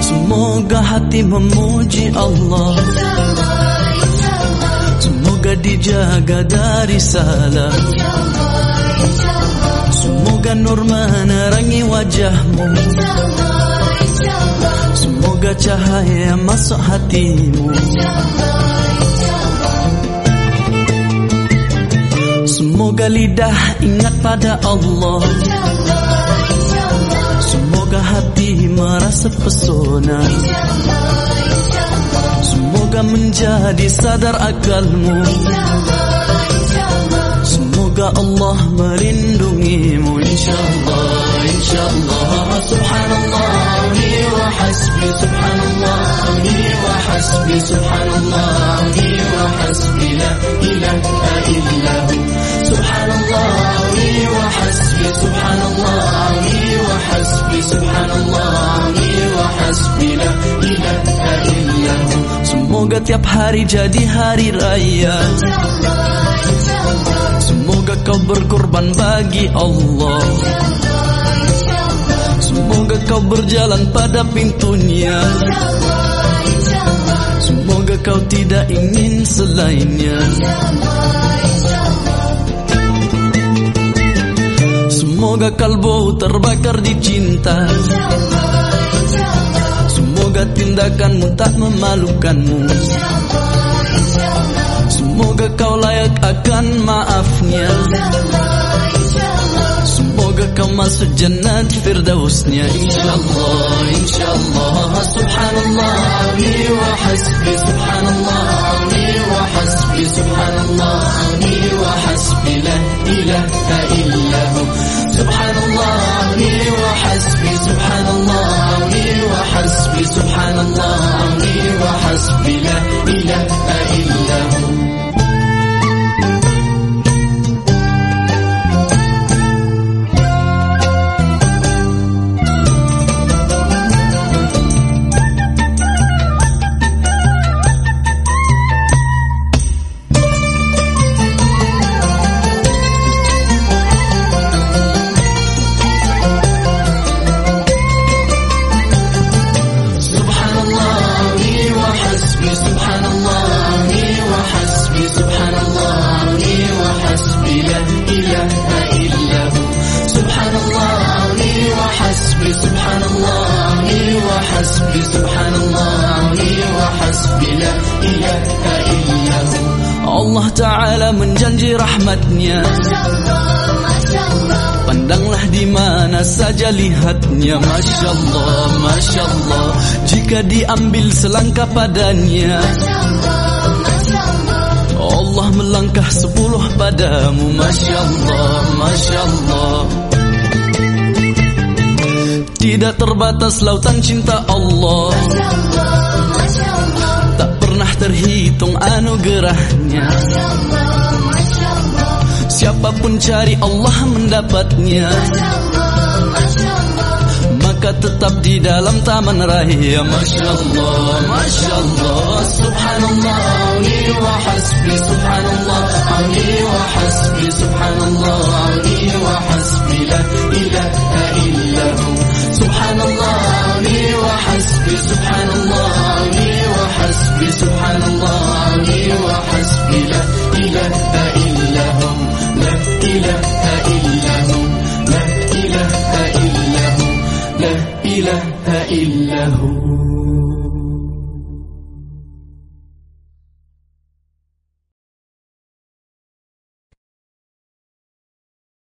Semoga hati memuji Allah. Semoga dijaga dari salah. Semoga nur menerangi wajahmu. Semoga cahaya masuk hatimu. Semoga lidah ingat pada Allah. Semoga hati merasa pesona. Semoga menjadi sadar akalmu. Semoga Allah melindungimu. InsyaAllah InsyaAllah. Subhanallah wa hasbi Subhanallah. Wa hasbi Subhanallah Semoga tiap hari jadi hari raya. Semoga kau berkorban bagi Allah. Semoga kau berjalan pada pintunya. Semoga kau tidak ingin selainnya. Semoga kalbu terbakar di cinta tindakanmu tak memalukanmu. Semoga kau layak akan maafnya. Semoga kau masuk jannat firdausnya. Insyaallah, insyaallah. Subhanallah wa hasbi Subhanallah. Wa hasbi Subhanallah. Wa hasbi La ilaha hasbi Subhanallah wa hasbi La ilaha وحسبي سبحان الله وحسبي سبحان الله وحسبي لا إله إلا هو. سبحان الله وحسبي سبحان الله وحسبي سبحان الله وحسبي لا إله إلا هو. الله تعالى من جنج رحمتنا. ما شاء الله ما شاء الله. Pandanglah di mana saja lihatnya. Masya Allah, Masya Allah. Jika diambil selangkah padanya. Allah melangkah sepuluh padamu. Masya Allah, Masya Allah. Tidak terbatas lautan cinta Allah. Tak pernah terhitung anugerahnya Siapapun cari Allah mendapatnya. Maka tetap di dalam taman raya. Masya Allah, Masya Allah Subhanallah wa hasbi Subhanallah La ilaha illahu La ilaha illahu La ilaha illahu